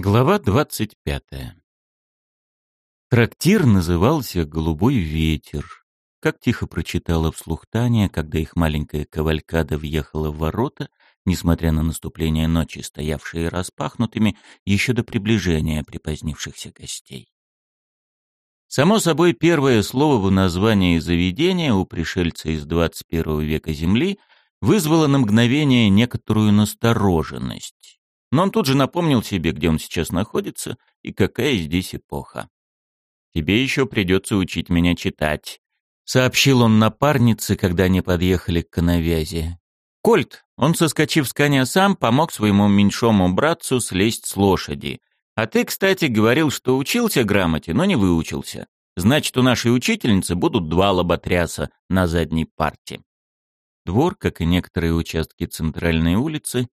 Глава двадцать пятая. Трактир назывался «Голубой ветер». Как тихо прочитала вслух Таня, когда их маленькая кавалькада въехала в ворота, несмотря на наступление ночи, стоявшие распахнутыми, еще до приближения припозднившихся гостей. Само собой, первое слово в названии заведения у пришельца из 21 века Земли вызвало на мгновение некоторую настороженность. Но он тут же напомнил себе, где он сейчас находится и какая здесь эпоха. «Тебе еще придется учить меня читать», — сообщил он напарнице, когда они подъехали к коновязи. Кольт, он, соскочив с коня сам, помог своему меньшому братцу слезть с лошади. А ты, кстати, говорил, что учился грамоте, но не выучился. Значит, у нашей учительницы будут два лоботряса на задней парте. Двор, как и некоторые участки центральной улицы,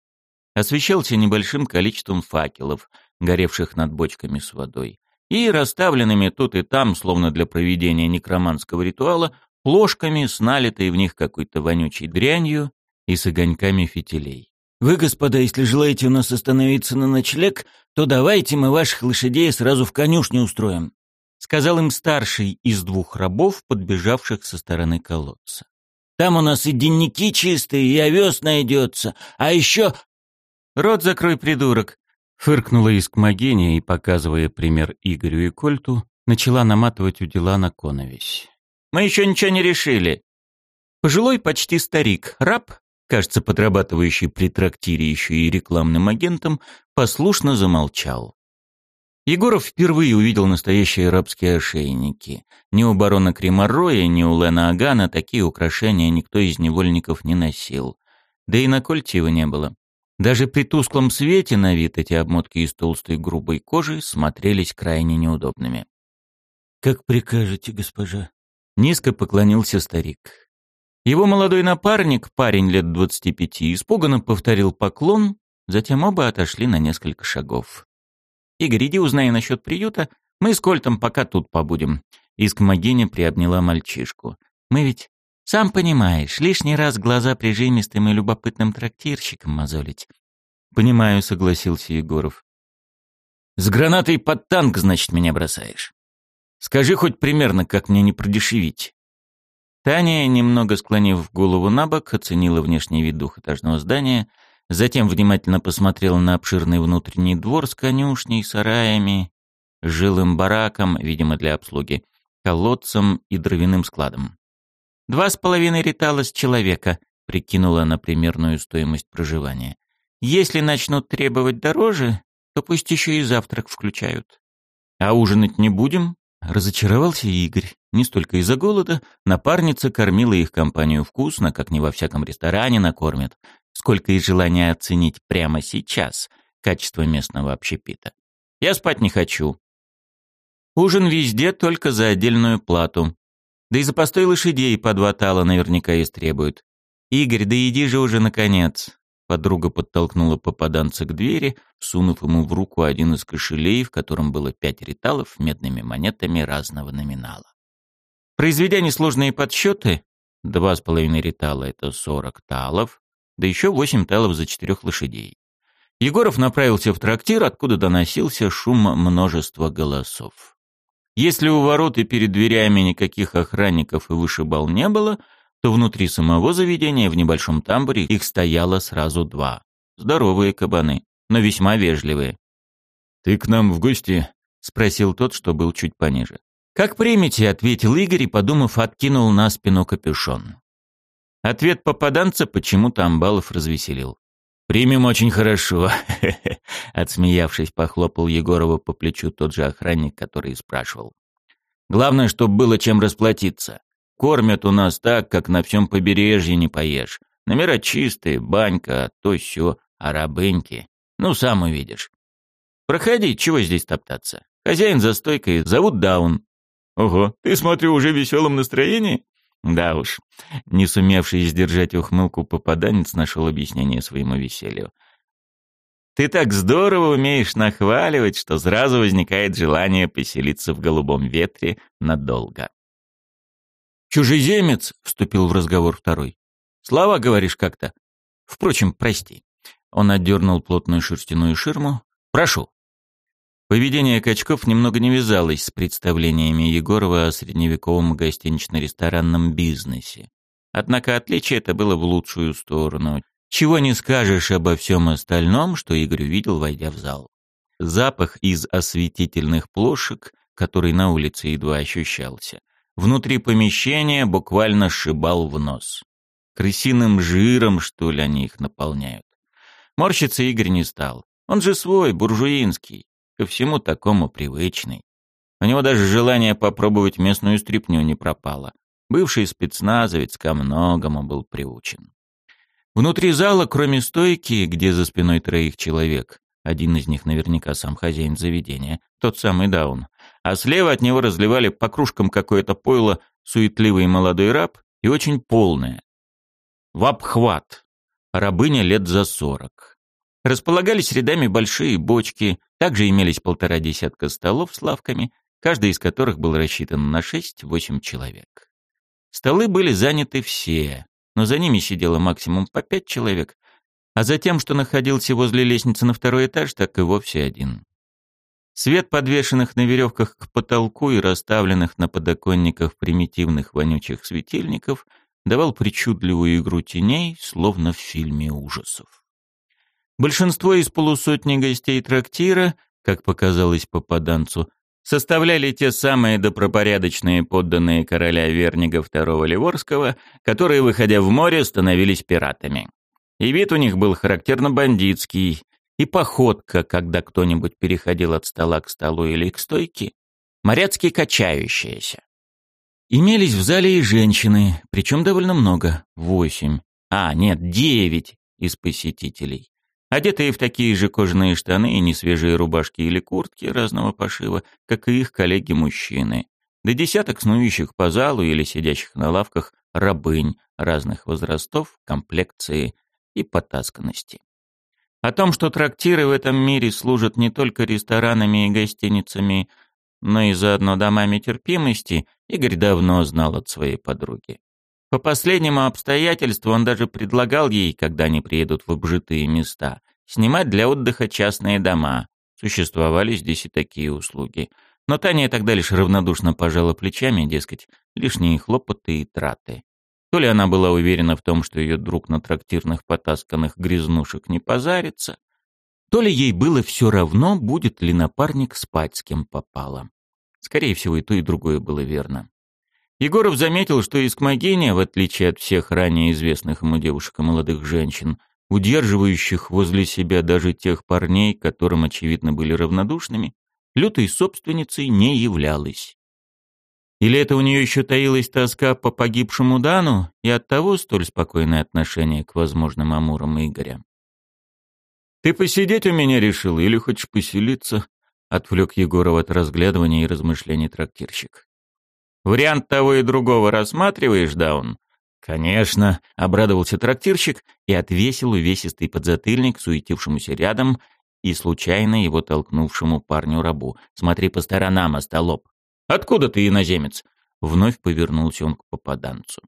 освещался небольшим количеством факелов, горевших над бочками с водой, и расставленными тут и там, словно для проведения некроманского ритуала, плошками с налитой в них какой-то вонючей дрянью и с огоньками фитилей. «Вы, господа, если желаете у нас остановиться на ночлег, то давайте мы ваших лошадей сразу в конюшню устроим», сказал им старший из двух рабов, подбежавших со стороны колодца. «Там у нас и денники чистые, и овес найдется, а еще «Рот закрой, придурок!» Фыркнула Искмогения и, показывая пример Игорю и Кольту, начала наматывать удила на коновесь. «Мы еще ничего не решили!» Пожилой почти старик, раб, кажется, подрабатывающий при трактире еще и рекламным агентом, послушно замолчал. Егоров впервые увидел настоящие рабские ошейники. Ни у барона Кремороя, ни у Лена Агана такие украшения никто из невольников не носил. Да и на кольте его не было. Даже при тусклом свете на вид эти обмотки из толстой грубой кожи смотрелись крайне неудобными. «Как прикажете, госпожа?» Низко поклонился старик. Его молодой напарник, парень лет двадцати пяти, испуганно повторил поклон, затем оба отошли на несколько шагов. «Игорь, иди узнай насчет приюта, мы с Кольтом пока тут побудем». Искмогиня приобняла мальчишку. «Мы ведь сам понимаешь, лишний раз глаза прижимистым и любопытным трактирщикам мозолить. Понимаю, согласился Егоров. С гранатой под танк, значит, меня бросаешь. Скажи хоть примерно, как мне не продешевить. Таня, немного склонив голову на бок, оценила внешний вид двухэтажного здания, затем внимательно посмотрела на обширный внутренний двор с конюшней, сараями, жилым бараком, видимо, для обслуги, колодцем и дровяным складом. Два с половиной ритала с человека, прикинула на примерную стоимость проживания. Если начнут требовать дороже, то пусть еще и завтрак включают. А ужинать не будем? Разочаровался Игорь. Не столько из-за голода, напарница кормила их компанию вкусно, как не во всяком ресторане накормят, сколько из желания оценить прямо сейчас качество местного общепита. Я спать не хочу. Ужин везде только за отдельную плату. Да и за постой лошадей по два тала наверняка истребуют. Игорь, да иди же уже наконец. Подруга подтолкнула попаданца к двери, сунув ему в руку один из кошелей, в котором было пять риталов медными монетами разного номинала. Произведя несложные подсчеты, два с половиной ритала — это сорок талов, да еще восемь талов за четырех лошадей. Егоров направился в трактир, откуда доносился шум множества голосов. Если у ворот и перед дверями никаких охранников и вышибал не было, то внутри самого заведения в небольшом тамбуре их стояло сразу два. Здоровые кабаны, но весьма вежливые. «Ты к нам в гости?» — спросил тот, что был чуть пониже. «Как примете?» — ответил Игорь и, подумав, откинул на спину капюшон. Ответ попаданца почему-то Амбалов развеселил. «Примем очень хорошо», — отсмеявшись, похлопал Егорова по плечу тот же охранник, который спрашивал. «Главное, чтобы было чем расплатиться. Кормят у нас так, как на всем побережье не поешь. Номера чистые, банька, то сё, а рабыньки. Ну, сам увидишь. Проходи, чего здесь топтаться? Хозяин за стойкой, зовут Даун». «Ого, ты, смотрю, уже в веселом настроении?» Да уж, не сумевший сдержать ухмылку попаданец нашел объяснение своему веселью. Ты так здорово умеешь нахваливать, что сразу возникает желание поселиться в голубом ветре надолго. «Чужеземец», — вступил в разговор второй. «Слова говоришь как-то. Впрочем, прости». Он отдернул плотную шерстяную ширму. «Прошу». Поведение качков немного не вязалось с представлениями Егорова о средневековом гостинично-ресторанном бизнесе. Однако отличие это было в лучшую сторону. Чего не скажешь обо всем остальном, что Игорь увидел, войдя в зал. Запах из осветительных плошек, который на улице едва ощущался, внутри помещения буквально сшибал в нос. Крысиным жиром, что ли, они их наполняют. Морщиться Игорь не стал. Он же свой, буржуинский, ко всему такому привычный. У него даже желание попробовать местную стряпню не пропало. Бывший спецназовец ко многому был приучен. Внутри зала, кроме стойки, где за спиной троих человек, один из них наверняка сам хозяин заведения, тот самый Даун, а слева от него разливали по кружкам какое-то пойло суетливый молодой раб и очень полное. В обхват. Рабыня лет за сорок. Располагались рядами большие бочки, также имелись полтора десятка столов с лавками, каждый из которых был рассчитан на шесть-восемь человек. Столы были заняты все, но за ними сидело максимум по пять человек, а за тем, что находился возле лестницы на второй этаж, так и вовсе один. Свет подвешенных на веревках к потолку и расставленных на подоконниках примитивных вонючих светильников давал причудливую игру теней, словно в фильме ужасов. Большинство из полусотни гостей трактира, как показалось попаданцу, составляли те самые добропорядочные подданные короля Вернига II Ливорского, которые, выходя в море, становились пиратами. И вид у них был характерно бандитский, и походка, когда кто-нибудь переходил от стола к столу или к стойке, моряцки качающаяся. Имелись в зале и женщины, причем довольно много, восемь, а, нет, девять из посетителей одетые в такие же кожаные штаны и несвежие рубашки или куртки разного пошива, как и их коллеги-мужчины, да десяток снующих по залу или сидящих на лавках рабынь разных возрастов, комплекции и потасканности. О том, что трактиры в этом мире служат не только ресторанами и гостиницами, но и заодно домами терпимости, Игорь давно знал от своей подруги. По последнему обстоятельству он даже предлагал ей, когда они приедут в обжитые места, снимать для отдыха частные дома. Существовали здесь и такие услуги. Но Таня тогда лишь равнодушно пожала плечами, дескать, лишние хлопоты и траты. То ли она была уверена в том, что ее друг на трактирных потасканных грязнушек не позарится, то ли ей было все равно, будет ли напарник спать с кем попало. Скорее всего, и то, и другое было верно. Егоров заметил, что Искмогения, в отличие от всех ранее известных ему девушек и молодых женщин, удерживающих возле себя даже тех парней, которым, очевидно, были равнодушными, лютой собственницей не являлась. Или это у нее еще таилась тоска по погибшему Дану и оттого столь спокойное отношение к возможным амурам Игоря? «Ты посидеть у меня решил или хочешь поселиться?» — отвлек Егоров от разглядывания и размышлений трактирщик. Вариант того и другого рассматриваешь, Даун? Конечно, обрадовался трактирщик и отвесил увесистый подзатыльник суетившемуся рядом и случайно его толкнувшему парню-рабу. Смотри по сторонам, остолоп. Откуда ты, иноземец? Вновь повернулся он к попаданцу.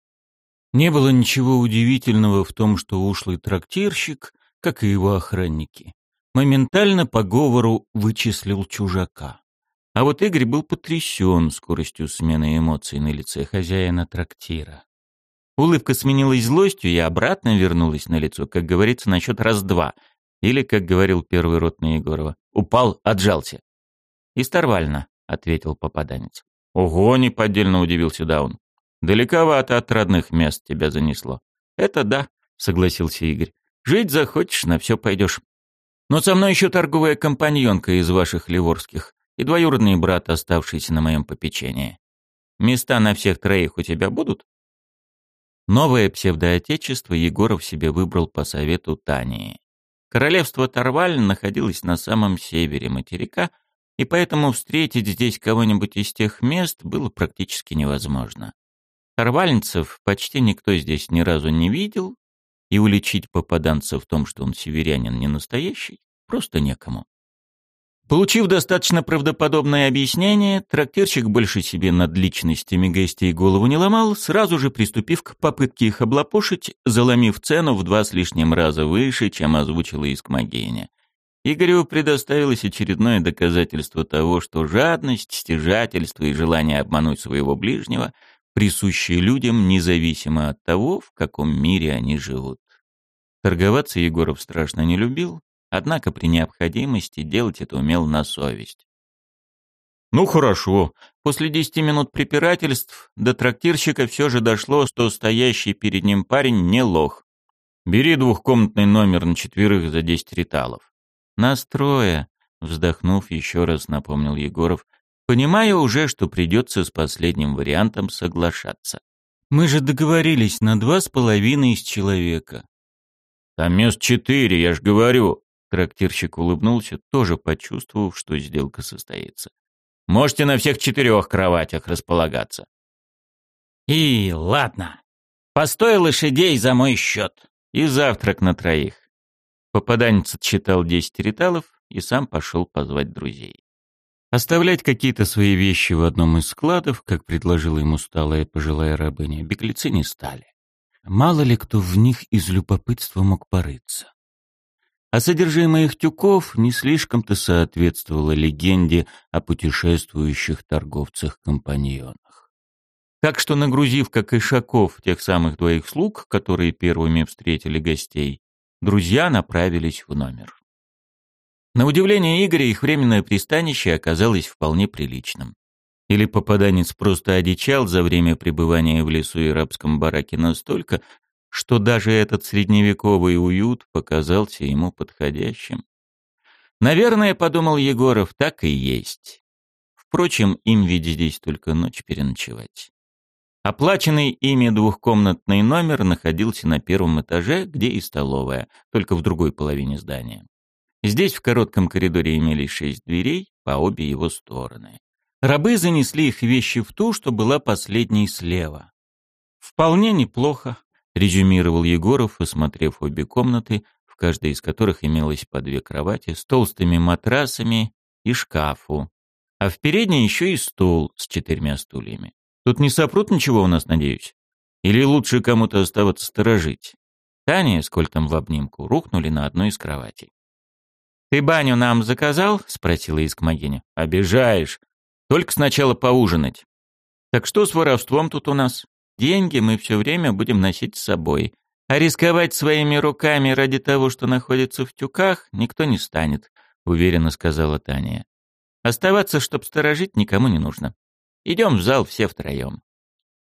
Не было ничего удивительного в том, что ушлый трактирщик, как и его охранники, моментально по говору вычислил чужака. А вот Игорь был потрясен скоростью смены эмоций на лице хозяина трактира. Улыбка сменилась злостью и обратно вернулась на лицо, как говорится, на счет раз-два. Или, как говорил первый рот на Егорова, упал, отжался. «Исторвально», — ответил попаданец. «Ого!» — неподдельно удивился Даун. «Далековато от родных мест тебя занесло». «Это да», — согласился Игорь. «Жить захочешь, на все пойдешь. Но со мной еще торговая компаньонка из ваших ливорских и двоюродный брат, оставшийся на моем попечении. Места на всех троих у тебя будут? Новое псевдоотечество Егоров себе выбрал по совету Тани. Королевство Тарваль находилось на самом севере материка, и поэтому встретить здесь кого-нибудь из тех мест было практически невозможно. Тарвальнцев почти никто здесь ни разу не видел, и уличить попаданца в том, что он северянин не настоящий, просто некому. Получив достаточно правдоподобное объяснение, трактирщик больше себе над личностями гостей голову не ломал, сразу же приступив к попытке их облапошить, заломив цену в два с лишним раза выше, чем озвучила Искмогеня. Игорю предоставилось очередное доказательство того, что жадность, стяжательство и желание обмануть своего ближнего присущи людям независимо от того, в каком мире они живут. Торговаться Егоров страшно не любил, однако при необходимости делать это умел на совесть. Ну хорошо. После десяти минут препирательств до трактирщика все же дошло, что стоящий перед ним парень не лох. Бери двухкомнатный номер на четверых за десять риталов. Настроя, вздохнув еще раз, напомнил Егоров, понимая уже, что придется с последним вариантом соглашаться. Мы же договорились на два с половиной из человека. Там мест четыре, я ж говорю. Трактирщик улыбнулся, тоже почувствовав, что сделка состоится. Можете на всех четырех кроватях располагаться. И ладно. Постой лошадей за мой счет. И завтрак на троих. Попаданец отсчитал десять риталов и сам пошел позвать друзей. Оставлять какие-то свои вещи в одном из складов, как предложила ему сталая пожилая рабыня, беглецы не стали. Мало ли кто в них из любопытства мог порыться а содержимое их тюков не слишком-то соответствовало легенде о путешествующих торговцах-компаньонах. Так что, нагрузив как ишаков тех самых двоих слуг, которые первыми встретили гостей, друзья направились в номер. На удивление Игоря их временное пристанище оказалось вполне приличным. Или попаданец просто одичал за время пребывания в лесу и рабском бараке настолько, что даже этот средневековый уют показался ему подходящим. Наверное, подумал Егоров, так и есть. Впрочем, им ведь здесь только ночь переночевать. Оплаченный ими двухкомнатный номер находился на первом этаже, где и столовая, только в другой половине здания. Здесь в коротком коридоре имелись шесть дверей по обе его стороны. Рабы занесли их вещи в ту, что была последней слева. Вполне неплохо, резюмировал Егоров, осмотрев обе комнаты, в каждой из которых имелось по две кровати с толстыми матрасами и шкафу, а в передней еще и стол с четырьмя стульями. Тут не сопрут ничего у нас, надеюсь? Или лучше кому-то оставаться сторожить? Таня с Кольтом в обнимку рухнули на одной из кроватей. «Ты баню нам заказал?» — спросила Искмогиня. «Обижаешь. Только сначала поужинать». «Так что с воровством тут у нас?» Деньги мы все время будем носить с собой. А рисковать своими руками ради того, что находится в тюках, никто не станет, уверенно сказала Таня. Оставаться, чтоб сторожить, никому не нужно. Идем в зал все втроем.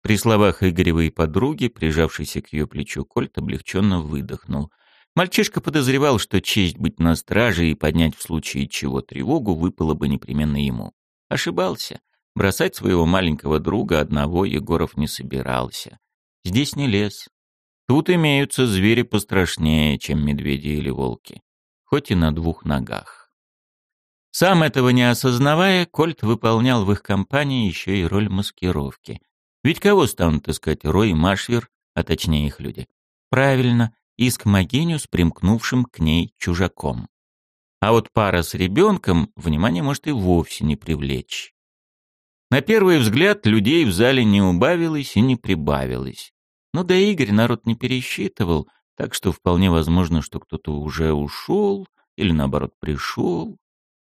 При словах Игоревой подруги, прижавшейся к ее плечу, Кольт облегченно выдохнул. Мальчишка подозревал, что честь быть на страже и поднять в случае чего тревогу выпало бы непременно ему. Ошибался. Бросать своего маленького друга одного Егоров не собирался. Здесь не лес. Тут имеются звери пострашнее, чем медведи или волки. Хоть и на двух ногах. Сам этого не осознавая, Кольт выполнял в их компании еще и роль маскировки. Ведь кого станут искать Рой и Машвер, а точнее их люди? Правильно, иск Магиню с примкнувшим к ней чужаком. А вот пара с ребенком внимание может и вовсе не привлечь. На первый взгляд людей в зале не убавилось и не прибавилось. Но да Игорь народ не пересчитывал, так что вполне возможно, что кто-то уже ушел или наоборот пришел.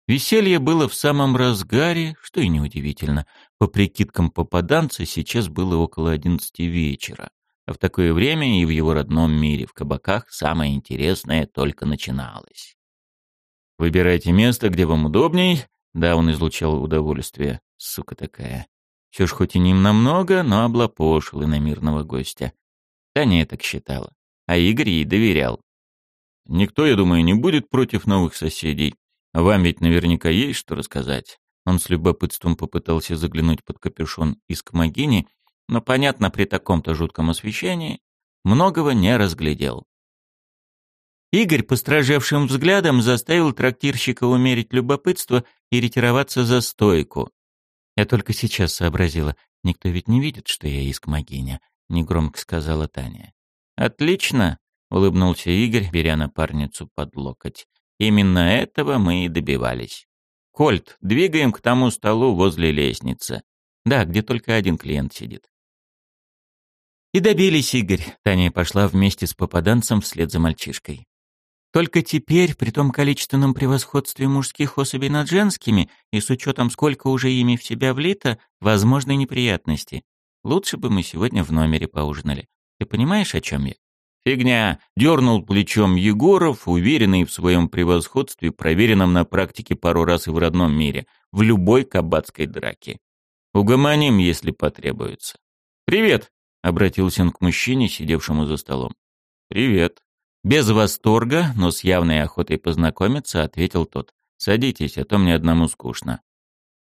Веселье было в самом разгаре, что и неудивительно. По прикидкам попаданца сейчас было около одиннадцати вечера. А в такое время и в его родном мире, в кабаках, самое интересное только начиналось. «Выбирайте место, где вам удобней», — да, он излучал удовольствие сука такая. Все ж хоть и не намного, но облапошил иномирного гостя. Таня так считала, а Игорь ей доверял. Никто, я думаю, не будет против новых соседей. Вам ведь наверняка есть что рассказать. Он с любопытством попытался заглянуть под капюшон из Кмагини, но, понятно, при таком-то жутком освещении многого не разглядел. Игорь постражевшим взглядом заставил трактирщика умерить любопытство и ретироваться за стойку. Я только сейчас сообразила. Никто ведь не видит, что я иск-могиня, негромко сказала Таня. Отлично, улыбнулся Игорь, беря напарницу под локоть. Именно этого мы и добивались. Кольт, двигаем к тому столу возле лестницы. Да, где только один клиент сидит. И добились, Игорь. Таня пошла вместе с попаданцем вслед за мальчишкой. Только теперь, при том количественном превосходстве мужских особей над женскими, и с учетом, сколько уже ими в себя влито, возможны неприятности. Лучше бы мы сегодня в номере поужинали. Ты понимаешь, о чем я? Фигня, дернул плечом Егоров, уверенный в своем превосходстве, проверенном на практике пару раз и в родном мире, в любой кабацкой драке. Угомоним, если потребуется. «Привет!» — обратился он к мужчине, сидевшему за столом. «Привет!» Без восторга, но с явной охотой познакомиться, ответил тот. «Садитесь, а то мне одному скучно».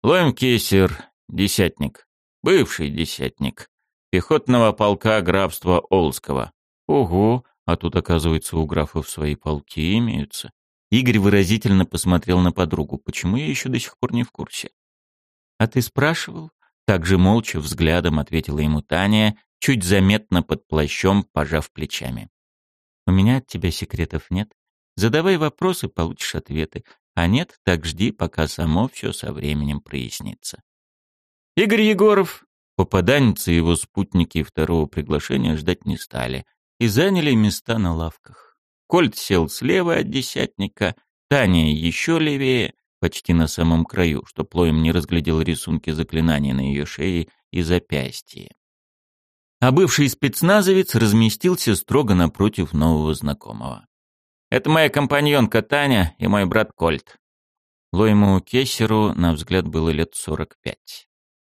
Лоем Кесер, десятник. Бывший десятник. Пехотного полка графства Олского. Ого, а тут, оказывается, у графов свои полки имеются. Игорь выразительно посмотрел на подругу. Почему я еще до сих пор не в курсе? А ты спрашивал? Так же молча взглядом ответила ему Таня, чуть заметно под плащом, пожав плечами. У меня от тебя секретов нет. Задавай вопросы, получишь ответы. А нет, так жди, пока само все со временем прояснится. Игорь Егоров, попаданец и его спутники второго приглашения ждать не стали и заняли места на лавках. Кольт сел слева от десятника, Таня еще левее, почти на самом краю, что плоем не разглядел рисунки заклинаний на ее шее и запястье а бывший спецназовец разместился строго напротив нового знакомого. «Это моя компаньонка Таня и мой брат Кольт». Лойму Кессеру, на взгляд, было лет сорок пять.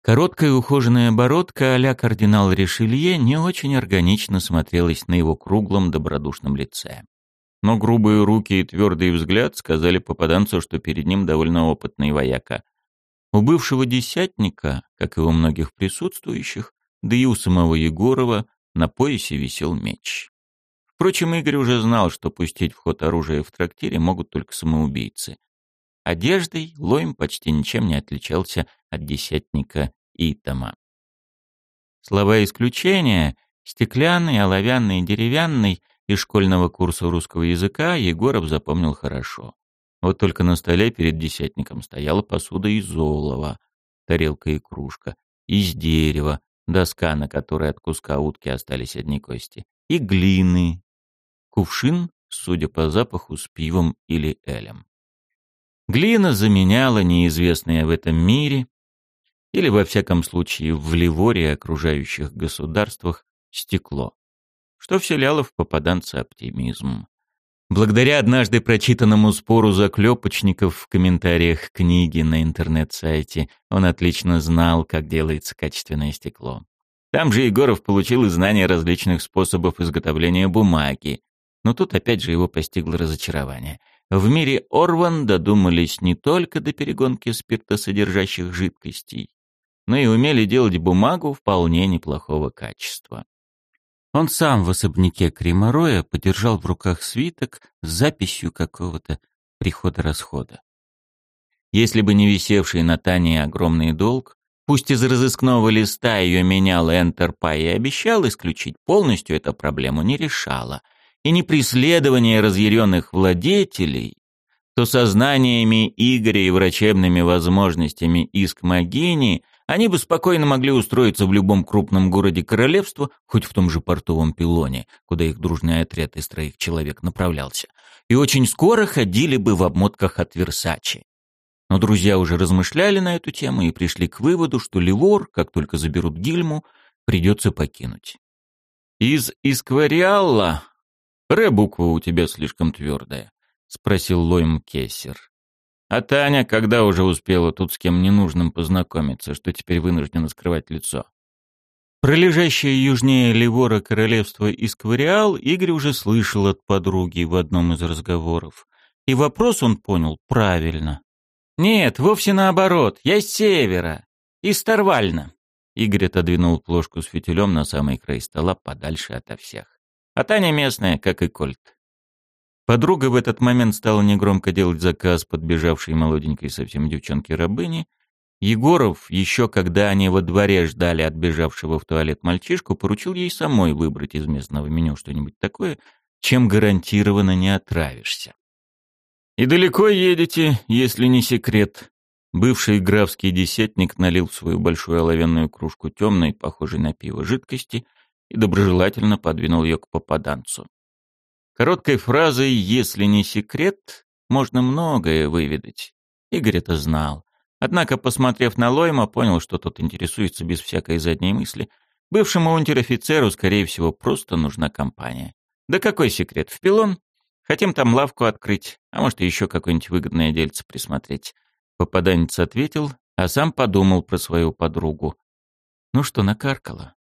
Короткая ухоженная бородка а-ля кардинал Ришелье не очень органично смотрелась на его круглом добродушном лице. Но грубые руки и твердый взгляд сказали попаданцу, что перед ним довольно опытный вояка. У бывшего десятника, как и у многих присутствующих, да и у самого Егорова на поясе висел меч. Впрочем, Игорь уже знал, что пустить в ход оружие в трактире могут только самоубийцы. Одеждой Лойм почти ничем не отличался от десятника Итама. Слова исключения — стеклянный, оловянный деревянный — из школьного курса русского языка Егоров запомнил хорошо. Вот только на столе перед десятником стояла посуда из золова, тарелка и кружка, из дерева, доска, на которой от куска утки остались одни кости, и глины, кувшин, судя по запаху, с пивом или элем. Глина заменяла неизвестное в этом мире, или во всяком случае в Ливоре окружающих государствах, стекло, что вселяло в попаданца оптимизм. Благодаря однажды прочитанному спору заклепочников в комментариях книги на интернет-сайте, он отлично знал, как делается качественное стекло. Там же Егоров получил и знания различных способов изготовления бумаги. Но тут опять же его постигло разочарование. В мире Орван додумались не только до перегонки спиртосодержащих жидкостей, но и умели делать бумагу вполне неплохого качества. Он сам в особняке Кремороя подержал в руках свиток с записью какого-то прихода-расхода. Если бы не висевший на Тане огромный долг, пусть из разыскного листа ее менял Энтерпай и обещал исключить полностью эту проблему, не решала, и не преследование разъяренных владетелей, то сознаниями Игоря и врачебными возможностями иск Магини – они бы спокойно могли устроиться в любом крупном городе королевства, хоть в том же портовом пилоне, куда их дружный отряд из троих человек направлялся, и очень скоро ходили бы в обмотках от Версачи. Но друзья уже размышляли на эту тему и пришли к выводу, что Ливор, как только заберут Гильму, придется покинуть. «Из Исквариалла? Ре-буква у тебя слишком твердая», — спросил Лойм Кессер. А Таня, когда уже успела тут с кем ненужным познакомиться, что теперь вынуждена скрывать лицо? Пролежащее южнее Ливора королевство Исквариал Игорь уже слышал от подруги в одном из разговоров. И вопрос он понял правильно. «Нет, вовсе наоборот. Я с севера. Из Тарвальна». Игорь отодвинул плошку с фитилем на самый край стола подальше ото всех. А Таня местная, как и Кольт. Подруга в этот момент стала негромко делать заказ подбежавшей молоденькой совсем девчонке-рабыни. Егоров, еще когда они во дворе ждали отбежавшего в туалет мальчишку, поручил ей самой выбрать из местного меню что-нибудь такое, чем гарантированно не отравишься. «И далеко едете, если не секрет?» Бывший графский десятник налил в свою большую оловянную кружку темной, похожей на пиво, жидкости и доброжелательно подвинул ее к попаданцу. Короткой фразой «если не секрет» можно многое выведать. Игорь это знал. Однако, посмотрев на Лойма, понял, что тот интересуется без всякой задней мысли. Бывшему унтер-офицеру, скорее всего, просто нужна компания. Да какой секрет? В пилон? Хотим там лавку открыть, а может, еще какое-нибудь выгодное дельце присмотреть. Попаданец ответил, а сам подумал про свою подругу. Ну что, накаркала.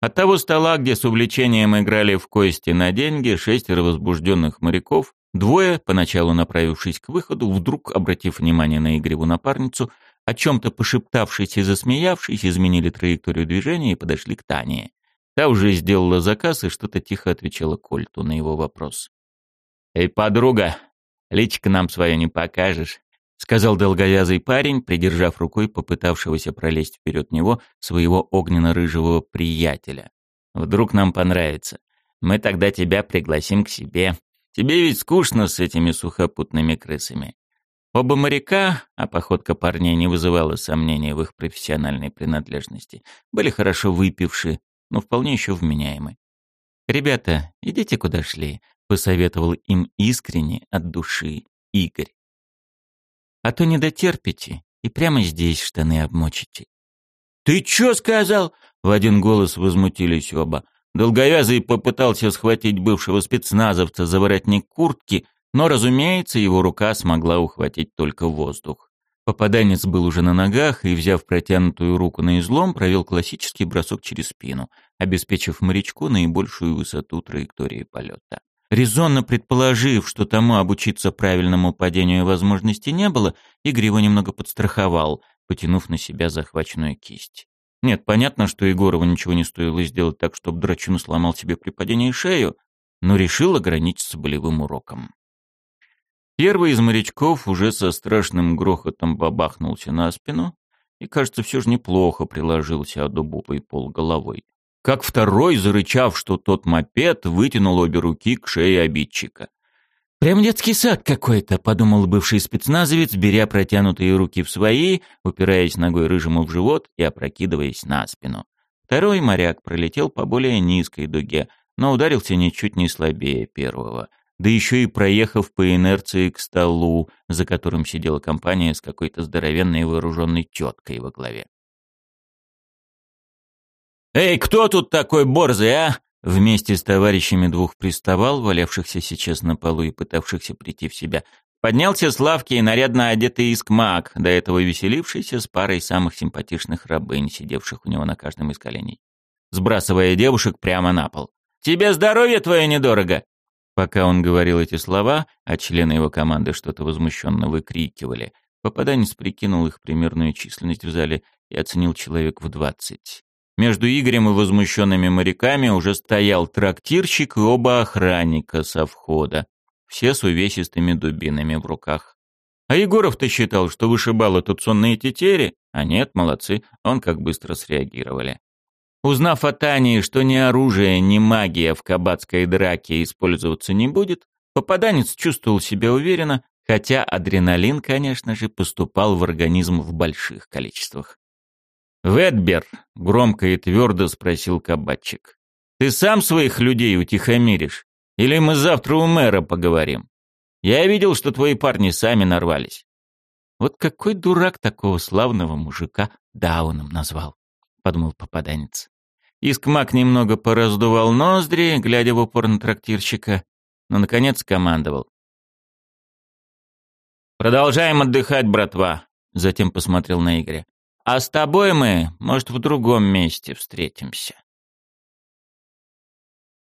От того стола, где с увлечением играли в кости на деньги, шестеро возбужденных моряков, двое, поначалу направившись к выходу, вдруг, обратив внимание на Игореву напарницу, о чем-то пошептавшись и засмеявшись, изменили траекторию движения и подошли к Тане. Та уже сделала заказ и что-то тихо отвечала Кольту на его вопрос. «Эй, подруга, личико нам свое не покажешь?» Сказал долговязый парень, придержав рукой попытавшегося пролезть вперед него своего огненно-рыжего приятеля. «Вдруг нам понравится. Мы тогда тебя пригласим к себе. Тебе ведь скучно с этими сухопутными крысами». Оба моряка, а походка парней не вызывала сомнений в их профессиональной принадлежности, были хорошо выпивши, но вполне еще вменяемы. «Ребята, идите куда шли», — посоветовал им искренне, от души, Игорь. А то не дотерпите и прямо здесь штаны обмочите. «Ты чё сказал?» — в один голос возмутились оба. Долговязый попытался схватить бывшего спецназовца за воротник куртки, но, разумеется, его рука смогла ухватить только воздух. Попаданец был уже на ногах и, взяв протянутую руку на излом, провел классический бросок через спину, обеспечив морячку наибольшую высоту траектории полета. Резонно предположив, что тому обучиться правильному падению возможности не было, Игорь его немного подстраховал, потянув на себя захваченную кисть. Нет, понятно, что Егорову ничего не стоило сделать так, чтобы драчун сломал себе при падении шею, но решил ограничиться болевым уроком. Первый из морячков уже со страшным грохотом бабахнулся на спину и, кажется, все же неплохо приложился о дубовый пол головой как второй, зарычав, что тот мопед, вытянул обе руки к шее обидчика. «Прям детский сад какой-то», — подумал бывший спецназовец, беря протянутые руки в свои, упираясь ногой рыжему в живот и опрокидываясь на спину. Второй моряк пролетел по более низкой дуге, но ударился ничуть не слабее первого. Да еще и проехав по инерции к столу, за которым сидела компания с какой-то здоровенной вооруженной теткой во главе. «Эй, кто тут такой борзый, а?» Вместе с товарищами двух приставал, валявшихся сейчас на полу и пытавшихся прийти в себя. Поднялся с лавки и нарядно одетый искмак, до этого веселившийся с парой самых симпатичных рабынь, сидевших у него на каждом из коленей, сбрасывая девушек прямо на пол. «Тебе здоровье твое недорого!» Пока он говорил эти слова, а члены его команды что-то возмущенно выкрикивали, попаданец прикинул их примерную численность в зале и оценил человек в двадцать. Между Игорем и возмущенными моряками уже стоял трактирщик и оба охранника со входа, все с увесистыми дубинами в руках. А Егоров-то считал, что вышибалы тут сонные тетери, а нет, молодцы, он как быстро среагировали. Узнав от Ани, что ни оружие, ни магия в кабацкой драке использоваться не будет, попаданец чувствовал себя уверенно, хотя адреналин, конечно же, поступал в организм в больших количествах. «Ветбер», — громко и твердо спросил кабачик, — «ты сам своих людей утихомиришь? Или мы завтра у мэра поговорим? Я видел, что твои парни сами нарвались». «Вот какой дурак такого славного мужика Дауном назвал», — подумал попаданец. Искмак немного пораздувал ноздри, глядя в упор на трактирщика, но, наконец, командовал. «Продолжаем отдыхать, братва», — затем посмотрел на Игоря. А с тобой мы, может, в другом месте встретимся.